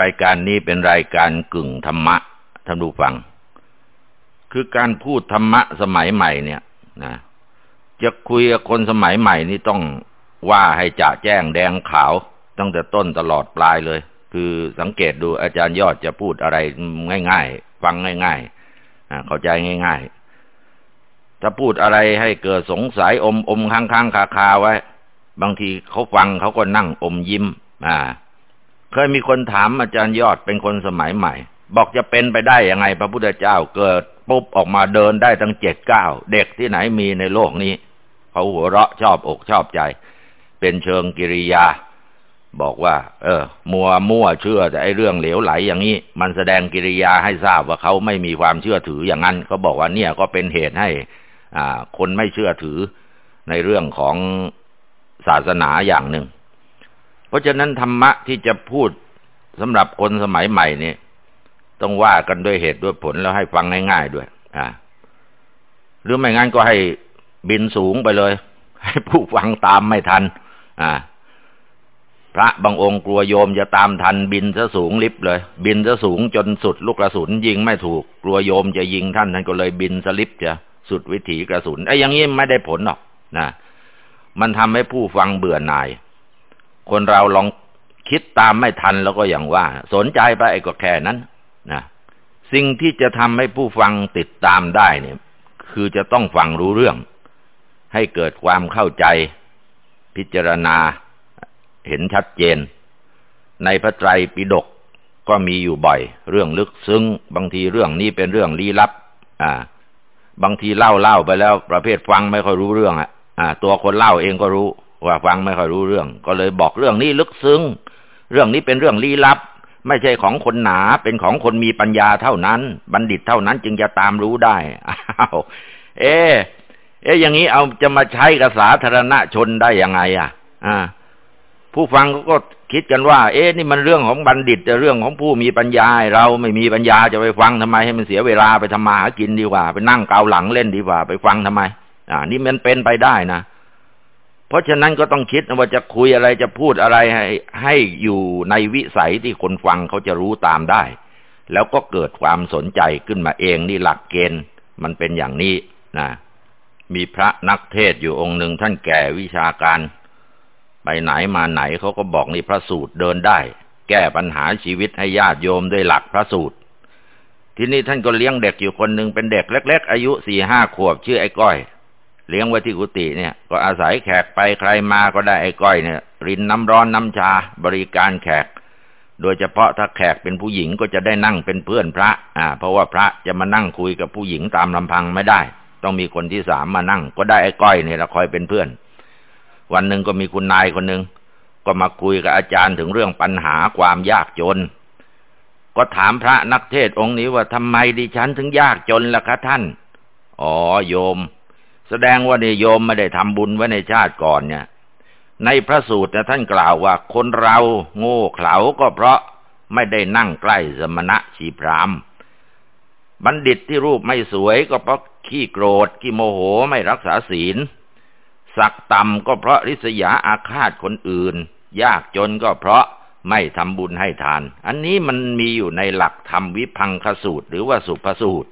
รายการนี้เป็นรายการกึ่งธรรมะท่านผู้ฟัง คือการพูดธรรมะสมัยใหม่เนี่ยนะจะคุยกับคนสมัยใหม่นี่ต้องว่าให้จะแจ้งแดงขาว ตั้งแต่ต้นตลอดปลายเลย คือสังเกตดูอาจารย์ยอดจะพูดอะไรง่าย ๆ ฟังง่ายๆเข้าใจง่าย ๆ ถ้าพูดอะไรให้เกิดสงสัยอมอมค้างค้างคาคาไว้ บางทีเขาฟังเขาก็นั่งอมยิ้ม อ่า เคยมีคนถามอาจารย์ยอดเป็นคนสมัยใหม่ บอกจะเป็นไปได้ยังไง พระพุทธเจ้าเกิดปุ๊บออกมาเดินได้ตั้งเจ็ดเก้าเด็กที่ไหนมีในโลกนี้เขาหัวเราะชอบอกชอบใจ เป็นเชิงกิริยา บอกว่า เออ มัวมั่วเชื่อแต่ไอ้เรื่องเหลวไหลอย่างนี้ มันแสดงกิริยาให้ทราบว่าเขาไม่มีความเชื่อถืออย่างนั้นเขาบอกว่าเนี่ยก็เป็นเหตุให้ อ่า คนไม่เชื่อถือในเรื่องของศาสนาอย่างหนึ่ง เพราะฉะนั้นธรรมะที่จะพูดสำหรับคนสมัยใหม่นี่ต้องว่ากันด้วยเหตุด้วยผลแล้วให้ฟังง่ายๆด้วย อ่า หรือไม่งั้นก็ให้บินสูงไปเลย ให้ผู้ฟังตามไม่ทัน อ่า พระบางองค์กลัวโยมจะตามทัน บินซะสูงลิบเลย บินซะสูงจนสุดลูกกระสุนยิงไม่ถูก กลัวโยมจะยิงท่านท่านก็เลยบินสลิบจะสุดวิถีกระสุนไอ้อย่างนี้ไม่ได้ผลหรอกนะมันทำให้ผู้ฟังเบื่อหน่าย คนเราลองคิดตามไม่ทันแล้วก็อย่างว่า สนใจไปไอ้ก็แค่นั้นนะสิ่งที่จะทำให้ผู้ฟังติดตามได้เนี่ย คือจะต้องฟังรู้เรื่อง ให้เกิดความเข้าใจ พิจารณาเห็นชัดเจน ในพระไตรปิฎกก็มีอยู่บ่อย เรื่องลึกซึ้ง บางทีเรื่องนี้เป็นเรื่องลี้ลับ อ่า บางทีเล่าเล่าไปแล้ว ประเภทฟังไม่ค่อยรู้เรื่องอะอ่า ตัวคนเล่าเองก็รู้ ว่าฟังไม่ค่อยรู้เรื่อง ก็เลยบอกเรื่องนี้ลึกซึ้ง เรื่องนี้เป็นเรื่องลี้ลับ ไม่ใช่ของคนหนาเป็นของคนมีปัญญาเท่านั้น บัณฑิตเท่านั้นจึงจะตามรู้ได้อ้าวเอ๊เอ๊อย่างนี้เอาจะมาใช้กับสาธารณชนได้ยังไง อะ อ่า ผู้ฟังก็คิดกันว่า เอ๊ะนี่มันเรื่องของบัณฑิตเรื่องของผู้มีปัญญา เราไม่มีปัญญาจะไปฟังทำไมให้มันเสียเวลาไปทำมาหากินดีกว่า ไปนั่งเกาหลังเล่นดีกว่า ไปฟังทำไม อ่า นี่มันเป็นไปได้นะ เพราะฉะนั้นก็ต้องคิดว่าจะคุยอะไรจะพูดอะไรให้ ให้อยู่ในวิสัยที่คนฟังเขาจะรู้ตามได้ แล้วก็เกิดความสนใจขึ้นมาเองนี่หลักเกณฑ์มันเป็นอย่างนี้นะมีพระนักเทศอยู่องค์หนึ่งท่านแก่วิชาการ ไปไหนมาไหนเขาก็บอกนี่พระสูตรเดินได้ แก้ปัญหาชีวิตให้ญาติโยมด้วยหลักพระสูตร ที่นี้ท่านก็เลี้ยงเด็กอยู่คนหนึ่งเป็นเด็กเล็ก ๆ อายุสี่ห้าขวบชื่อไอ้ก้อย เลี้ยงไว้ที่กุฏิเนี่ย ก็อาศัยแขกไปใครมาก็ได้ไอ้ก้อยเนี่ย รินน้ำร้อนน้ำชาบริการแขก โดยเฉพาะถ้าแขกเป็นผู้หญิงก็จะได้นั่งเป็นเพื่อนพระ อ่า เพราะว่าพระจะมานั่งคุยกับผู้หญิงตามลำพังไม่ได้ ต้องมีคนที่สามมานั่ง ก็ได้ไอ้ก้อยเนี่ยละคอยเป็นเพื่อน วันหนึ่งก็มีคุณนายคนหนึ่งก็มาคุยกับอาจารย์ถึงเรื่องปัญหาความยากจน ก็ถามพระนักเทศองค์นี้ว่าทำไมดิฉันถึงยากจนล่ะคะท่าน อ๋อโยม แสดงว่านิโยมไม่ได้ทำบุญไว้ในชาติก่อนเนี่ย ในพระสูตรท่านกล่าวว่าคนเราโง่เขลาก็เพราะไม่ได้นั่งใกล้สมณะชีพรามบัณฑิตที่รูปไม่สวยก็เพราะขี้โกรธขี้โมโหไม่รักษาศีลสักต่ำก็เพราะริษยาอาฆาตคนอื่น ยากจนก็เพราะไม่ทำบุญให้ทาน อันนี้มันมีอยู่ในหลักธรรมวิพังคสูตร หรือว่าสุภสูตร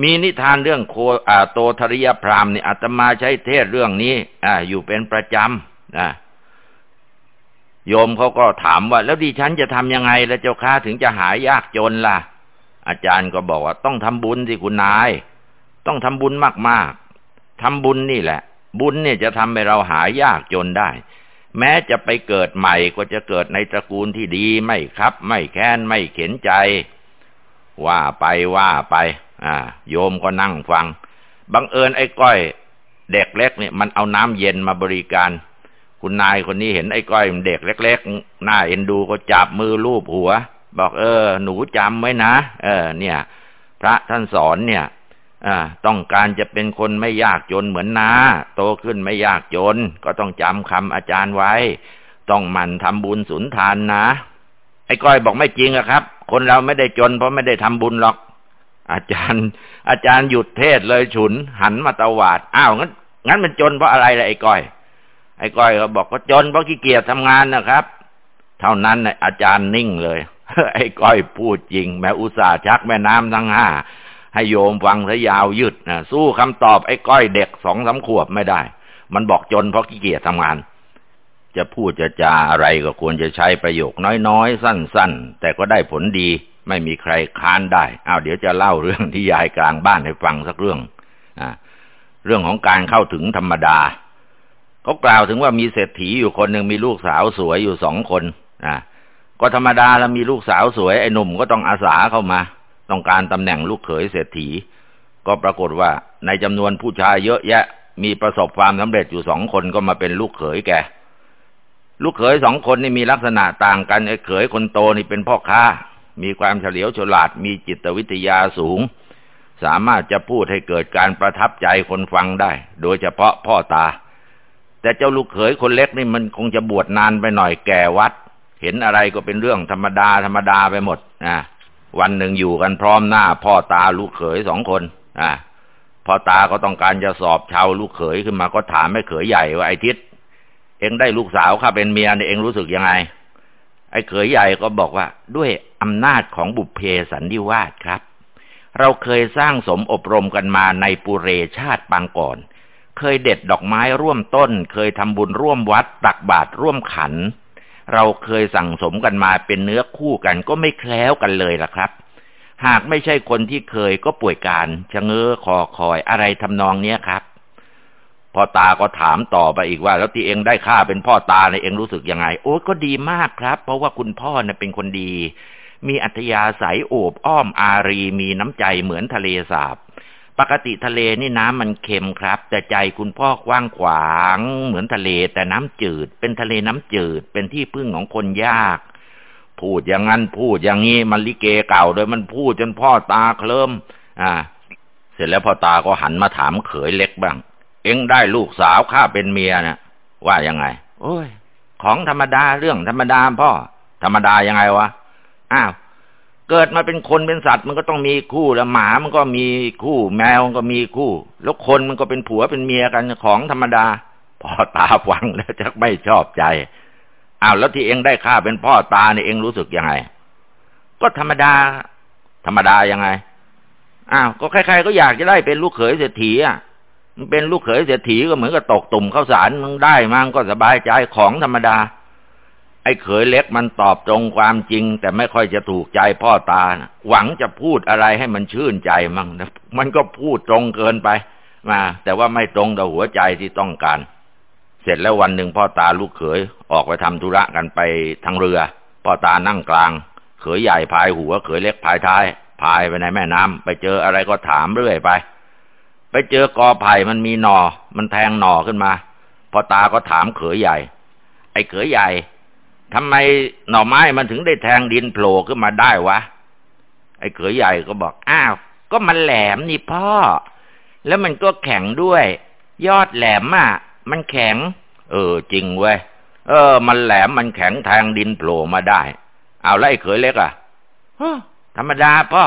มีนิทานเรื่องโคอาโตทริยพรามนี่อาตมาใช้เทศเรื่องนี้อ่าอยู่เป็นประจำนะโยมเขาก็ถามว่า แล้วดิฉันจะทำยังไงแล้วเจ้าค้าถึงจะหายยากจนล่ะ อาจารย์ก็บอกว่า ต้องทำบุญสิคุณนาย ต้องทำบุญมากๆทำบุญนี่แหละ บุญเนี่ยจะทำให้เราหายยากจนได้ แม้จะไปเกิดใหม่ก็จะเกิดในตระกูลที่ดีไม่ครับ ไม่แค้นไม่เข็นใจ ว่าไปว่าไป อ่า โยมก็นั่งฟัง บังเอิญไอ้ก้อย เด็กเล็กเนี่ยมันเอาน้ำเย็นมาบริการ คุณนายคนนี้เห็นไอ้ก้อยมันเด็กเล็ก ๆ หน้าเอ็นดูก็จับมือลูบหัว บอกเออ หนูจำไว้นะ เออ เนี่ย พระท่านสอนเนี่ยอ่าต้องการจะเป็นคนไม่ยากจนเหมือนนาโตขึ้นไม่ยากจน ก็ต้องจำคำอาจารย์ไว้ ต้องหมั่นทำบุญสุนทานนะ ไอ้ก้อยบอกไม่จริงอะครับ คนเราไม่ได้จนเพราะไม่ได้ทำบุญหรอก อาจารย์ อาจารย์หยุดเทศเลยฉุน หันมาตวาด อ้าวงั้นงั้นมันจนเพราะอะไรล่ะไอ้ก้อย ไอ้ก้อยก็บอกว่าจนเพราะขี้เกียจทำงานนะครับ เท่านั้นนะอาจารย์นิ่งเลยไอ้ก้อยพูดจริง แม่อุตส่าห์ชักแม่น้ำทั้งห้าให้โยมฟังซะยาวยืดนะสู้คำตอบไอ้ก้อยเด็กสองสาขวบไม่ได้ มันบอกจนเพราะขี้เกียจทำงาน จะพูดจะจาอะไรก็ควรจะใช้ประโยคน้อยๆ สั้น ๆ แต่ก็ได้ผลดี ไม่มีใครค้านได้อ้าวเดี๋ยวจะเล่าเรื่องที่ยายกลางบ้านให้ฟังสักเรื่องอ่าเรื่องของการเข้าถึงธรรมดาเขากล่าวถึงว่ามีเศรษฐีอยู่คนหนึ่งมีลูกสาวสวยอยู่สองคนอ่าก็ธรรมดาแล้วมีลูกสาวสวยไอ้หนุ่มก็ต้องอาสาเข้ามา ต้องการตำแหน่งลูกเขยเศรษฐี ก็ปรากฏว่าในจำนวนผู้ชายเยอะแยะ มีประสบความสำเร็จอยู่สองคนก็มาเป็นลูกเขยแกลูกเขยสองคนนี่มีลักษณะต่างกันไอ้เขยคนโตนี่เป็นพ่อค้า มีความเฉลียวฉลาด มีจิตวิทยาสูง สามารถจะพูดให้เกิดการประทับใจคนฟังได้ โดยเฉพาะพ่อตา แต่เจ้าลูกเขยคนเล็กนี่มันคงจะบวชนานไปหน่อยแก่วัด เห็นอะไรก็เป็นเรื่องธรรมดาธรรมดาไปหมดนะวันหนึ่งอยู่กันพร้อมหน้า พ่อตาลูกเขยสองคนอ่าพ่อตาก็ต้องการจะสอบชาวลูกเขยขึ้นมาก็ถามแม่เขยใหญ่ว่าไอ้ทิศเองได้ลูกสาวข้าเป็นเมียเนี่ยเองรู้สึกยังไง ไอ้เขยใหญ่ก็บอกว่า ด้วยอำนาจของบุพเพสันนิวาสครับ เราเคยสร้างสมอบรมกันมาในปุเรชาติปางก่อน เคยเด็ดดอกไม้ร่วมต้น เคยทำบุญร่วมวัดตักบาตรร่วมขัน เราเคยสั่งสมกันมาเป็นเนื้อคู่กันก็ไม่แคล้วกันเลยล่ะครับ หากไม่ใช่คนที่เคยก็ป่วยการชะเง้อคอคอยอะไรทำนองเนี้ยครับ พ่อตาก็ถามต่อไปอีกว่า แล้วที่เองได้ข้าเป็นพ่อตาเนี่ยเองรู้สึกยังไง โอ้ก็ดีมากครับ เพราะว่าคุณพ่อเนี่ยเป็นคนดี มีอัธยาศัยโอบอ้อมอารีมีน้ำใจเหมือนทะเลสาบ ปกติทะเลนี่น้ำมันเค็มครับ แต่ใจคุณพ่อกว้างขวาง เหมือนทะเลแต่น้ำจืด เป็นทะเลน้ำจืด เป็นที่พึ่งของคนยาก พูดอย่างนั้นพูดอย่างนี้มันลิเกเก่าโดยมันพูดจนพ่อตาเคลิมอ่า เสร็จแล้วพ่อตาก็หันมาถามเขยเล็กบ้าง เอ็งได้ลูกสาวข้าเป็นเมียนะว่ายังไง โอ้ย ของธรรมดาเรื่องธรรมดาพ่อ ธรรมดายังไงวะอ้าวเกิดมาเป็นคนเป็นสัตว์มันก็ต้องมีคู่แล้วหมามันก็มีคู่ แมวมันก็มีคู่ แล้วคนมันก็เป็นผัวเป็นเมียกันของธรรมดาพ่อตาฟังแล้วจะไม่ชอบใจอ้าวแล้วที่เองได้ข้าเป็นพ่อตาเนี่ยเองรู้สึกยังไง ก็ธรรมดา ธรรมดายังไงอ้าวก็ใครๆก็อยากจะได้เป็นลูกเขยเศรษฐีอะ มันเป็นลูกเขยเศรษฐีก็เหมือนกับตกตุ่มข้าวสารมึงได้มั้งก็สบายใจของธรรมดา ไอ้เขยเล็กมันตอบตรงความจริง แต่ไม่ค่อยจะถูกใจพ่อตานะหวังจะพูดอะไรให้มันชื่นใจมั่งมันก็พูดตรงเกินไปมาแต่ว่าไม่ตรงต่อหัวใจที่ต้องการ เสร็จแล้ววันหนึ่งพ่อตาลูกเขยออกไปทำธุระกันไปทางเรือ พ่อตานั่งกลาง เขยใหญ่พายหัว เขยเล็กพายท้าย พายไปในแม่น้ำไปเจออะไรก็ถามเรื่อยไป ไปเจอกอไผ่มันมีหนอ่อ มันแทงหน่อขึ้นมา พอตาก็ถามเขยใหญ่ ไอ้เขยใหญ่ทำไมหน่อไม้มันถึงได้แทงดินโผล่ขึ้นมาได้วะ ไอ้เขยใหญ่ก็บอก อ้าว ก็มันแหลมนี่พ่อ แล้วมันก็แข็งด้วย ยอดแหลมอะ มันแข็ง เออ จริงเว้ย เออ มันแหลม มันแข็งแทงดินโผล่มาได้ เอาแล้วไอ้เขยเล็กอะธรรมดาพ่อ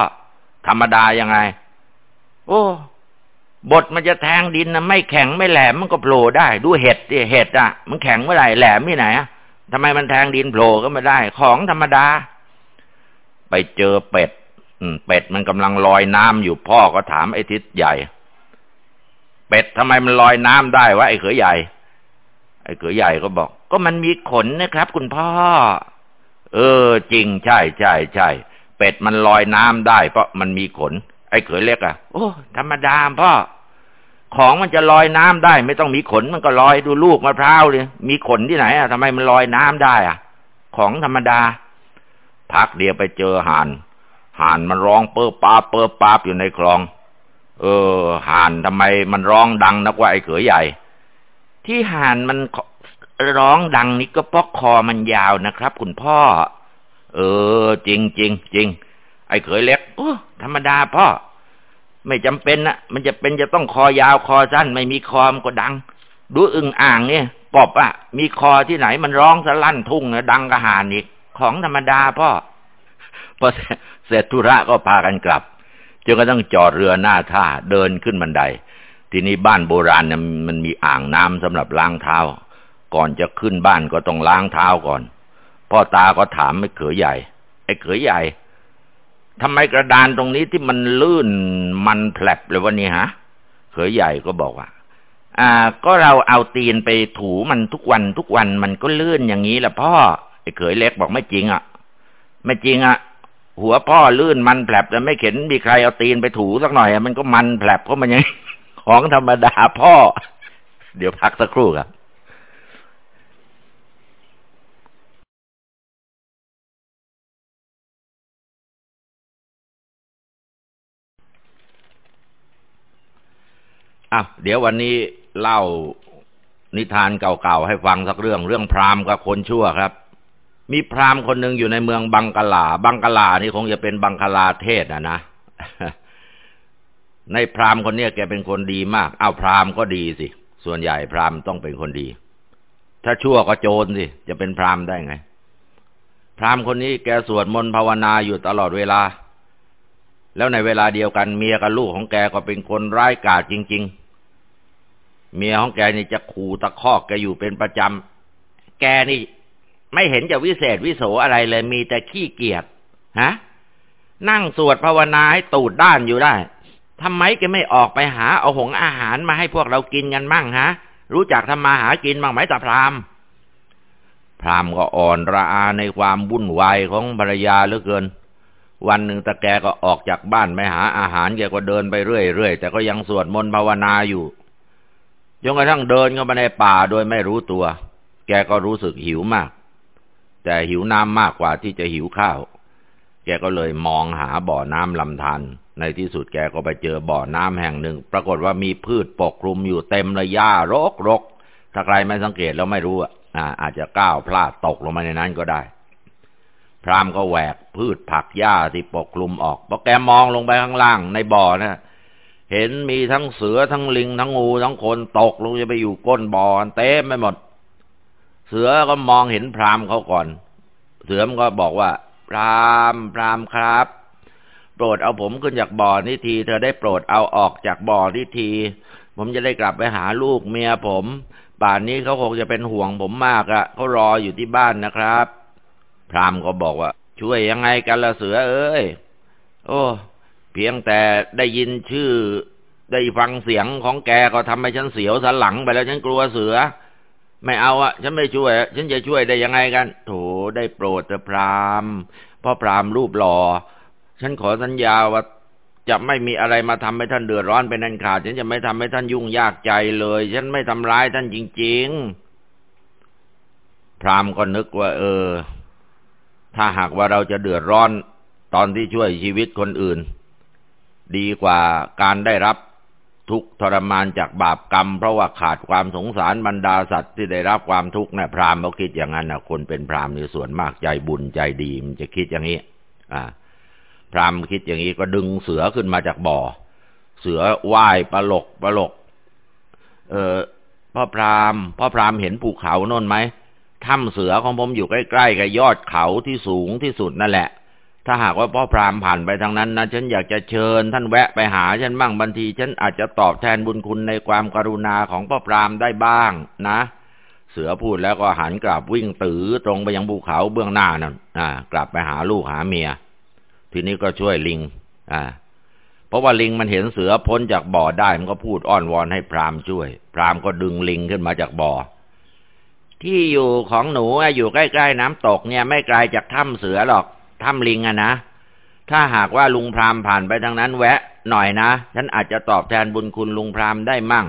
ธรรมดายังไง โอ้ บทมันจะแทงดินนะไม่แข็งไม่แหลมมันก็โผล่ได้ ดูเห็ดดิเห็ดอะ มันแข็งเมื่อไหร่แหลมที่ไหนอะทำไมมันแทงดินโผล่ก็ไม่ได้ ของธรรมดา ไปเจอเป็ดเป็ดมันกำลังลอยน้ำอยู่พ่อก็ถามไอ้ทิศใหญ่ เป็ดทำไมมันลอยน้ำได้วะไอ้เขยใหญ่ ไอ้เขยใหญ่ก็บอก ก็มันมีขนนะครับ คุณพ่อ เออ จริงใช่ใช่ใช่เป็ดมันลอยน้ำได้ เพราะมันมีขน ไอ้เขยเล็กอะ่ะโอ้ธรรมดาพ่อ ของมันจะลอยน้ำได้ ไม่ต้องมีขนมันก็ลอยดูลูกมะพร้าวเลยมีขนที่ไหนอะทำไมมันลอยน้ำได้อะ ของธรรมดา พักเดียวไปเจอห่านห่านมันร้องเปิบปาเปิบปาอยู่ในคลอง เออห่านทำไมมันร้องดังนักว่าไอ้เขยใหญ่ ที่ห่านมันร้องดังนี่ก็เพราะคอมันยาวนะครับ คุณพ่อ เออ จริงจริงจริงไอ้เขยเล็กโอ้ธรรมดาพ่อ ไม่จำเป็นนะมันจะเป็นจะต้องคอยาวคอสั้น ไม่มีคอมันก็ดัง ดูอึ่งอ่างเนี่ยปอบอะ มีคอที่ไหนมันร้องสลั่นทุ่งนะดังกระหานอีก ของธรรมดาพ่อพอเสร็จธุระก็พากันกลับจนก็ต้องจอดเรือหน้าท่าเดินขึ้นบันได ทีนี้บ้านโบราณเนี่ยมันมีอ่างน้ำสำหรับล้างเท้า ก่อนจะขึ้นบ้านก็ต้องล้างเท้าก่อน พ่อตาก็ถามไอ้เขยใหญ่ ไอ้เขยใหญ่ทำไมกระดานตรงนี้ที่มันลื่น มันแผลบเลยวะนี่ฮะเขยใหญ่ก็บอกว่า อ่า ก็เราเอาตีนไปถูมันทุกวันทุกวันมันก็ลื่นอย่างนี้แหละพ่อไอ้เขยเล็กบอกไม่จริงอะ ไม่จริงอะ หัวพ่อลื่นมันแผลบแต่ไม่เห็นมีใครเอาตีนไปถูสักหน่อยมันก็มันแผลบเพราะมันยังของธรรมดาพ่อ เดี๋ยวพักสักครู่ครับ อะเดี๋ยววันนี้เล่านิทานเก่าๆให้ฟังสักเรื่อง เรื่องพราหมณ์กับคนชั่วครับ มีพราหมณ์คนหนึ่งอยู่ในเมืองบังกลา บังกลานี่คงจะเป็นบังกลาเทศอะนะในพราหมณ์คนนี้แกเป็นคนดีมากเอาวพราหมณ์ก็ดีสิ ส่วนใหญ่พราหมณ์ต้องเป็นคนดี ถ้าชั่วก็โจรสิ จะเป็นพราหมณ์ได้ไง พราหมณ์คนนี้แกสวดมนต์ภาวนาอยู่ตลอดเวลา แล้วในเวลาเดียวกันเมียกับลูกของแกก็เป็นคนร้ายกาจจริง ๆ เมียของแกนี่จะขู่ตะคอกแกอยู่เป็นประจำ แกนี่ไม่เห็นจะวิเศษวิโสอะไรเลยมีแต่ขี้เกียจฮะ นั่งสวดภาวนาให้ตูดด้านอยู่ได้ทำไมแกไม่ออกไปหาเอาหงอาหารมาให้พวกเรากินกันมั่งฮะ รู้จักทำมาหากินบ้างไหมตาพรามพรามก็อ่อนระอาในความวุ่นวายของภรรยาเหลือเกิน วันหนึ่งตาแกก็ออกจากบ้านไปหาอาหารแกก็เดินไปเรื่อยๆแต่ก็ยังสวดมนต์ภาวนาอยู่จนกระทั่งเดินเข้ามาในป่าโดยไม่รู้ตัว แกก็รู้สึกหิวมาก แต่หิวน้ำมากกว่าที่จะหิวข้าว แกก็เลยมองหาบ่อน้ำลำธารในที่สุดแกก็ไปเจอบ่อน้ำแห่งหนึ่ง ปรากฏว่ามีพืชปกคลุมอยู่เต็มเลยหญ้ารกรกถ้าใครไม่สังเกตแล้วไม่รู้อะอาจจะก้าวพลาดตกลงมาในนั้นก็ได้ พรามก็แหวกพืชผักหญ้าที่ปกคลุมออกพอแกมองลงไปข้างล่างในบ่อนะเห็นมีทั้งเสือทั้งลิงทั้งงูทั้งคนตกลงจะไปอยู่ก้นบ่อเต็มไปหมด เสือก็มองเห็นพรามเขาก่อน เสือมันก็บอกว่า พรามพรามครับ โปรดเอาผมขึ้นจากบ่อนี่ที เธอได้โปรดเอาออกจากบ่อนี่ที ผมจะได้กลับไปหาลูกเมียผม ป่านนี้เขาคงจะเป็นห่วงผมมากอะเขารออยู่ที่บ้านนะครับ พรามก็บอกว่า ช่วยยังไงกันละเสือเอ้ย โอ้เพียงแต่ได้ยินชื่อ ได้ฟังเสียงของแกก็ทำให้ฉันเสียวสันหลังไปแล้วฉันกลัวเสือ ไม่เอาอะฉันไม่ช่วย ฉันจะช่วยได้ยังไงกัน โถได้โปรดเถอะพรามพ่อพรามรูปหล่อ ฉันขอสัญญาว่าจะไม่มีอะไรมาทำให้ท่านเดือดร้อนเป็นอันขาด ฉันจะไม่ทำให้ท่านยุ่งยากใจเลย ฉันไม่ทำร้ายท่านจริง ๆ พรามก็นึกว่า เออ ถ้าหากว่าเราจะเดือดร้อนตอนที่ช่วยชีวิตคนอื่น ดีกว่าการได้รับทุกทรมานจากบาปกรรม เพราะว่าขาดความสงสารบรรดาสัตว์ที่ได้รับความทุกข์เนี่ยพราหมณ์เขาคิดอย่างนั้นนะคนเป็นพราหมณ์ในส่วนมากใจบุญใจดีมันจะคิดอย่างนี้ อ่า พราหมณ์คิดอย่างนี้ก็ดึงเสือขึ้นมาจากบ่อ เสือว่ายปลกปลก เออพ่อพราหมณ์พ่อพราหมณ์เห็นภูเขาโน่นไหม ถ้ำเสือของผมอยู่ใกล้ๆกับยอดเขาที่สูงที่สุดนั่นแหละ ถ้าหากว่าพ่อพรามผ่านไปทางนั้นนะฉันอยากจะเชิญ ท่านแวะไปหาฉันบ้างบางทีฉันอาจจะตอบแทนบุญคุณในความกรุณาของพ่อพรามได้บ้างนะ เสือพูดแล้วก็หันกลับวิ่งตือตรงไปยังภูเขาเบื้องหน้านั่นอ่ากลับไปหาลูกหาเมีย ทีนี้ก็ช่วยลิง อ่าเพราะว่าลิงมันเห็นเสือพ้นจากบ่อได้มันก็พูดอ้อนวอนให้พรามช่วย พรามก็ดึงลิงขึ้นมาจากบ่อ ที่อยู่ของหนูอยู่ใกล้ๆน้ำตกเนี่ย ไม่ไกลจากถ้ำเสือหรอกถ้ำลิงอะนะ ถ้าหากว่าลุงพรามผ่านไปทางนั้นแวะ หน่อยนะ ฉันอาจจะตอบแทนบุญคุณลุงพรามได้มั่ง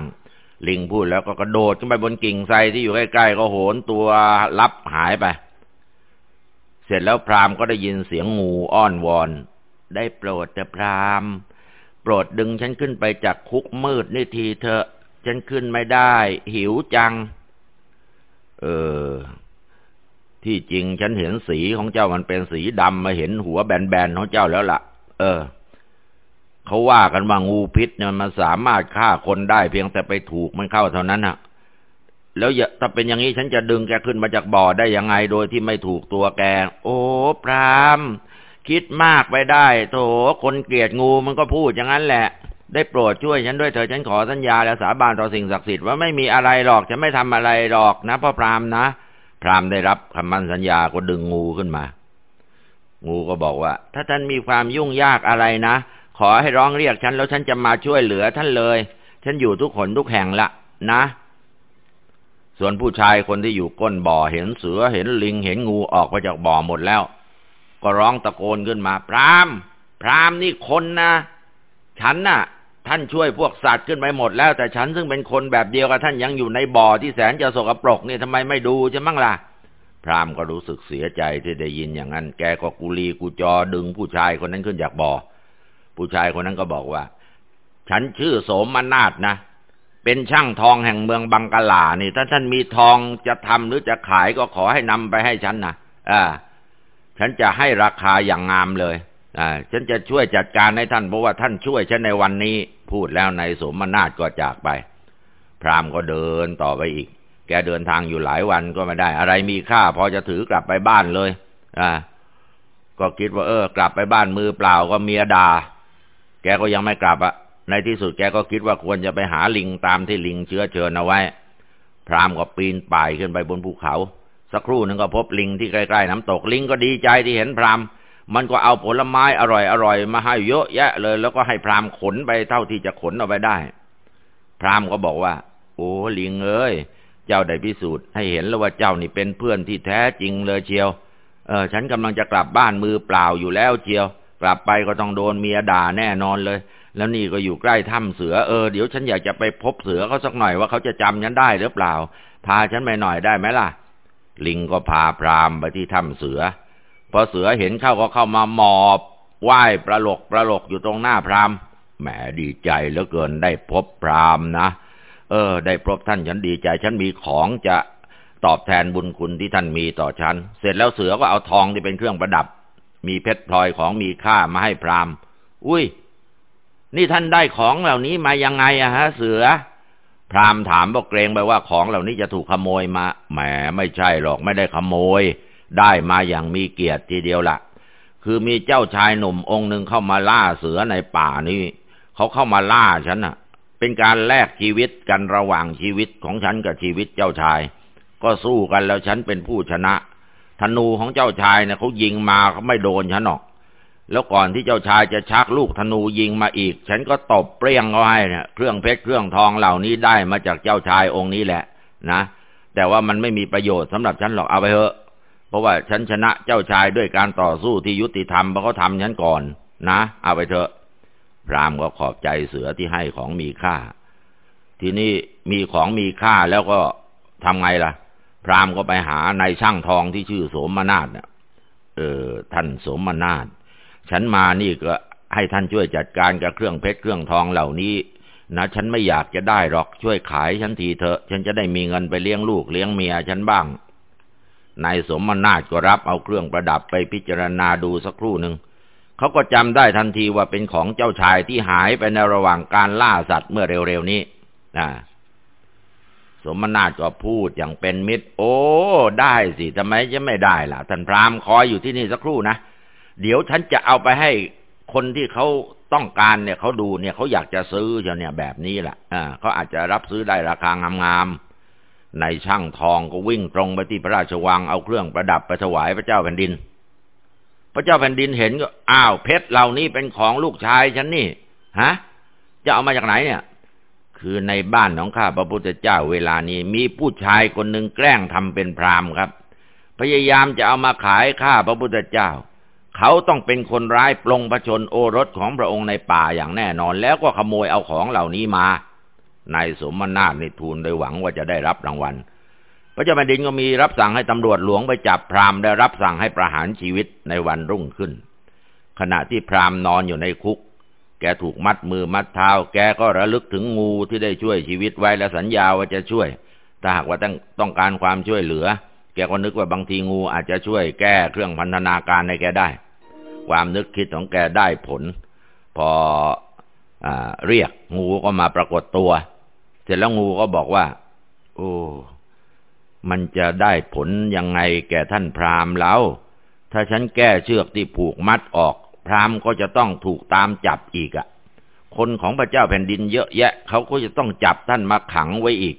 ลิงพูดแล้วก็กระโดดขึ้นไปบนกิ่งไทรที่อยู่ใกล้ๆก็โหนตัวลับหายไป เสร็จแล้วพรามก็ได้ยินเสียงงูอ้อนวอน ได้โปรดแต่พรามโปรดดึงฉันขึ้นไปจากคุกมืดนี่ทีเถอะ ฉันขึ้นไม่ได้ หิวจัง เออ ที่จริงฉันเห็นสีของเจ้ามันเป็นสีดำมาเห็นหัวแบนๆของเจ้าแล้วละ่ะ เออเขาว่ากันว่างูพิษเนี่ยมันสามารถฆ่าคนได้เพียงแต่ไปถูกมันเข้าเท่านั้นอะแล้วถ้าเป็นอย่างนี้ฉันจะดึงแกขึ้นมาจากบ่อได้ยังไงโดยที่ไม่ถูกตัวแก โอ้พรามคิดมากไปได้ โถคนเกลียดงูมันก็พูดอย่างนั้นแหละ ได้โปรดช่วยฉันด้วยเถอะฉันขอสัญญาและสาบานต่อสิ่งศักดิ์สิทธิ์ว่าไม่มีอะไรหรอกจะไม่ทำอะไรหรอกนะพ่อพรามนะ พรามได้รับคำมั่นสัญญาก็ดึงงูขึ้นมา งูก็บอกว่า ถ้าท่านมีความยุ่งยากอะไรนะ ขอให้ร้องเรียกฉันแล้วฉันจะมาช่วยเหลือท่านเลย ฉันอยู่ทุกคนทุกแห่งละนะ ส่วนผู้ชายคนที่อยู่ก้นบ่อเห็นเสือเห็นลิงเห็นงูออกมาจากบ่อหมดแล้ว ก็ร้องตะโกนขึ้นมา พรามพรามนี่คนนะฉันน่ะ ท่านช่วยพวกสัตว์ขึ้นไปหมดแล้ว แต่ฉันซึ่งเป็นคนแบบเดียวกับท่านยังอยู่ในบ่อที่แสนจะสกปรกนี่ทำไมไม่ดูจะมั่งล่ะ พรามก็รู้สึกเสียใจที่ได้ยินอย่างนั้น แกก็กุลีกูจอดึงผู้ชายคนนั้นขึ้นจากบ่อ ผู้ชายคนนั้นก็บอกว่า ฉันชื่อโสมนาฏนะ เป็นช่างทองแห่งเมืองบังกลานี่ ถ้าท่านมีทองจะทำหรือจะขายก็ขอให้นำไปให้ฉันนะอ่าฉันจะให้ราคาอย่างงามเลย ฉันจะช่วยจัดการให้ท่านเพราะว่าท่านช่วยฉันในวันนี้ พูดแล้วในสมนาฏก็จากไป พราหมณ์ก็เดินต่อไปอีก แกเดินทางอยู่หลายวันก็ไม่ได้ อะไรมีค่าพอจะถือกลับไปบ้านเลย อ่า ก็คิดว่าเออ กลับไปบ้านมือเปล่าก็เมียดา่าแกก็ยังไม่กลับอะในที่สุดแกก็คิดว่าควรจะไปหาลิงตามที่ลิงเชื้อเชิญเอาไว้ พราหมณ์ก็ปีนป่ายขึ้นไปบนภูเขา สักครู่หนึ่งก็พบลิงที่ใกล้ๆน้ำตกลิงก็ดีใจที่เห็นพราหมณ์ มันก็เอาผลไม้อร่อยอร่อยมาให้เยอะแยะเลย แล้วก็ให้พรามขนไปเท่าที่จะขนเอาไปได้ พรามก็บอกว่า โอ้ลิงเอ้ยเจ้าได้พิสูจน์ให้เห็นแล้วว่าเจ้านี่เป็นเพื่อนที่แท้จริงเลยเชียว เออ ฉันกำลังจะกลับบ้านมือเปล่าอยู่แล้วเชียว กลับไปก็ต้องโดนเมียด่าแน่นอนเลย แล้วนี่ก็อยู่ใกล้ถ้ำเสือเออเดี๋ยวฉันอยากจะไปพบเสือเขาสักหน่อยว่าเขาจะจำฉันได้หรือเปล่า พาฉันไปหน่อยได้ไหมล่ะ ลิงก็พาพรามไปที่ถ้ำเสือ พอเสือเห็นเข้าก็เข้ามาหมอบไหว้ประหลกประหลกอยู่ตรงหน้าพรามแหมดีใจเหลือเกินได้พบพรามนะ เออ ได้พบท่านฉันดีใจ ฉันมีของจะตอบแทนบุญคุณที่ท่านมีต่อฉัน เสร็จแล้วเสือก็เอาทองที่เป็นเครื่องประดับ มีเพชรพลอยของมีค่ามาให้พรามอุ้ย นี่ท่านได้ของเหล่านี้มายังไงอะฮะ เสือ พรามถามบอกเกรงไปว่าของเหล่านี้จะถูกขโมยมา แหมไม่ใช่หรอกไม่ได้ขโมย ได้มาอย่างมีเกียรติทีเดียวละ่ะ คือมีเจ้าชายหนุ่มองค์หนึ่งเข้ามาล่าเสือในป่านี้เขาเข้ามาล่าฉันน่ะ เป็นการแลกชีวิตกันระหว่างชีวิตของฉันกับชีวิตเจ้าชาย ก็สู้กันแล้วฉันเป็นผู้ชนะ ธนูของเจ้าชายเนี่ยเขายิงมาเขาไม่โดนฉันหรอก แล้วก่อนที่เจ้าชายจะชักลูกธนูยิงมาอีก ฉันก็ตบเปรี้ยงเขาให้เนี่ยเครื่องเพชรเครื่องทองเหล่านี้ได้มาจากเจ้าชายองค์นี้แหละ นะแต่ว่ามันไม่มีประโยชน์สำหรับฉันหรอกเอาไปเถอะ เพราะว่าฉันชนะเจ้าชายด้วยการต่อสู้ที่ยุติธรรมเพราะเขาทำฉันก่อน นะ เอาไปเถอะ พรามก็ขอบใจเสือที่ให้ของมีค่า ทีนี้มีของมีค่าแล้วก็ทำไงล่ะ พรามก็ไปหาในช่างทองที่ชื่อโสมนาฏเนี่ยเออ ท่านโสมนาฏฉันมานี่ก็ให้ท่านช่วยจัดการกับเครื่องเพชรเครื่องทองเหล่านี้นะฉันไม่อยากจะได้หรอกช่วยขายฉันทีเถอะ ฉันจะได้มีเงินไปเลี้ยงลูกเลี้ยงเมียฉันบ้าง นายสมนาฏก็รับเอาเครื่องประดับไปพิจารณาดูสักครู่หนึ่งเขาก็จำได้ทันทีว่าเป็นของเจ้าชายที่หายไปในระหว่างการล่าสัตว์เมื่อเร็วๆนี้นะสมนาฏก็พูดอย่างเป็นมิตร โอ้ ได้สิทำไมจะไม่ได้ล่ะ ท่านพราหมณ์คอยอยู่ที่นี่สักครู่นะ เดี๋ยวฉันจะเอาไปให้คนที่เขาต้องการเนี่ยเขาดูเนี่ยเขาอยากจะซื้อเนี่ยแบบนี้แหละอ่าเขาอาจจะรับซื้อได้ราคางามๆ ในช่างทองก็วิ่งตรงไปที่พระราชวังเอาเครื่องประดับไปถวายพระเจ้าแผ่นดิน พระเจ้าแผ่นดินเห็นก็อ้าวเพชรเหล่านี้เป็นของลูกชายฉันนี่ฮะจะเอามาจากไหนเนี่ย คือในบ้านของข้าพระพุทธเจ้าเวลานี้ มีผู้ชายคนหนึ่งแกล้งทำเป็นพรามครับ พยายามจะเอามาขายข้าพระพุทธเจ้า เขาต้องเป็นคนร้ายปลงประชนโอรสของพระองค์ในป่าอย่างแน่นอน แล้วก็ขโมยเอาของเหล่านี้มา นายสมนาถในทูลโดยหวังว่าจะได้รับรางวัล พระเจ้าแผ่นดินก็มีรับสั่งให้ตำรวจหลวงไปจับพราหมณ์ได้รับสั่งให้ประหารชีวิตในวันรุ่งขึ้น ขณะที่พราหมณ์นอนอยู่ในคุก แกถูกมัดมือมัดเท้า แกก็ระลึกถึงงูที่ได้ช่วยชีวิตไว้และสัญญาว่าจะช่วย ถ้าหากว่าต้องต้องการความช่วยเหลือ แกก็นึกว่าบางทีงูอาจจะช่วยแก้เครื่องพันธนาการให้แกได้ ความนึกคิดของแกได้ผล พออเรียกงูก็มาปรากฏตัว เสร็จแล้วงูก็บอกว่า โอ้มันจะได้ผลยังไงแก่ท่านพราหมณ์แล้ว ถ้าฉันแก้เชือกที่ผูกมัดออก พราหมณ์ก็จะต้องถูกตามจับอีกอะ่ะ คนของพระเจ้าแผ่นดินเยอะแยะ เขาก็จะต้องจับท่านมาขังไว้อีก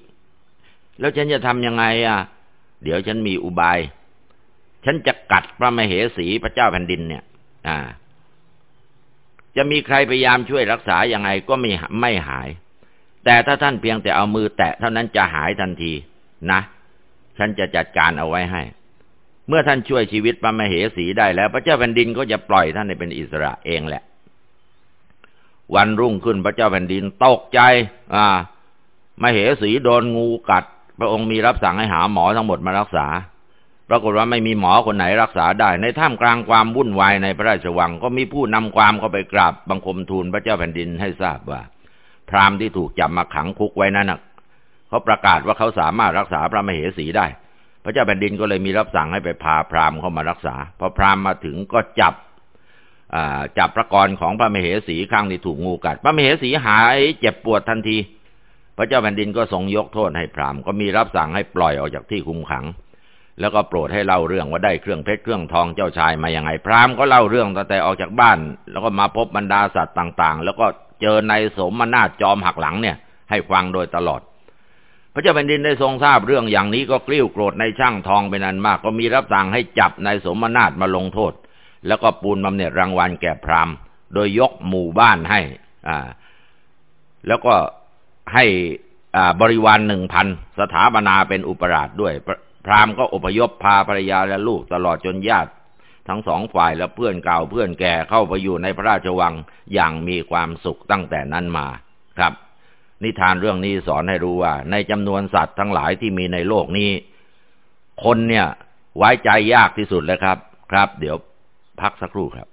แล้วฉันจะทำยังไงอะ เดี๋ยวฉันมีอุบาย ฉันจะกัดพระมเหสีพระเจ้าแผ่นดินเนี่ย อ่า จะมีใครพยายามช่วยรักษายังไงก็ไม่ไม่หาย แต่ถ้าท่านเพียงแต่เอามือแตะเท่านั้นจะหายทันทีนะฉันจะจัดการเอาไว้ให้ เมื่อท่านช่วยชีวิตพระมเหสีได้แล้ว พระเจ้าแผ่นดินก็จะปล่อยท่านให้เป็นอิสระเองแหละ วันรุ่งขึ้นพระเจ้าแผ่นดินตกใจ อ่ามเหสีโดนงูกัด พระองค์มีรับสั่งให้หาหมอทั้งหมดมารักษา ปรากฏว่าไม่มีหมอคนไหนรักษาได้ ในท่ามกลางความวุ่นวายในพระราชวัง ก็มีผู้นำความเข้าไปกราบบังคมทูลพระเจ้าแผ่นดินให้ทราบว่า พราหมณ์ที่ถูกจับมาขังคุกไว้นั้นเขาประกาศว่าเขาสามารถรักษาพระมเหสีได้ พระเจ้าแผ่นดินก็เลยมีรับสั่งให้ไปพาพราหมณ์เข้ามารักษา พอพราหมณ์มาถึงก็จับจับพระกรของพระมเหสีข้างที่ถูกงูกัด พระมเหสีหายเจ็บปวดทันที พระเจ้าแผ่นดินก็ทรงยกโทษให้พราหมณ์ก็มีรับสั่งให้ปล่อยออกจากที่คุมขัง แล้วก็โปรดให้เล่าเรื่องว่าได้เครื่องเพชรเครื่องทองเจ้าชายมาอย่างไง พราหมณ์ก็เล่าเรื่องตั้งแต่ออกจากบ้าน แล้วก็มาพบบรรดาสัตว์ต่างๆ แล้วก็เจอในสมนาจอมหักหลังเนี่ย ให้ฟังโดยตลอด พระเจ้าแผ่นดินได้ทรงทราบเรื่องอย่างนี้ก็กลิ้วโกรธในช่างทองเป็นอันมาก ก็มีรับสั่งให้จับนายสมนาจมาลงโทษ แล้วก็ปูนบำเหน็จรางวัลแก่พราหมณ์ โดยยกหมู่บ้านให้ อ่า แล้วก็ให้บริวารหนึ่งพันสถาปนาเป็นอุปราชด้วย พราหมณ์ก็อพยพพาภรรยาและลูกตลอดจนญาติ ทั้งสองฝ่ายและเพื่อนเก่าเพื่อนแก่เข้าไปอยู่ในพระราชวังอย่างมีความสุขตั้งแต่นั้นมาครับ นิทานเรื่องนี้สอนให้รู้ว่า ในจำนวนสัตว์ทั้งหลายที่มีในโลกนี้ คนเนี่ยไว้ใจยากที่สุดเลยครับ ครับ เดี๋ยวพักสักครู่ครับ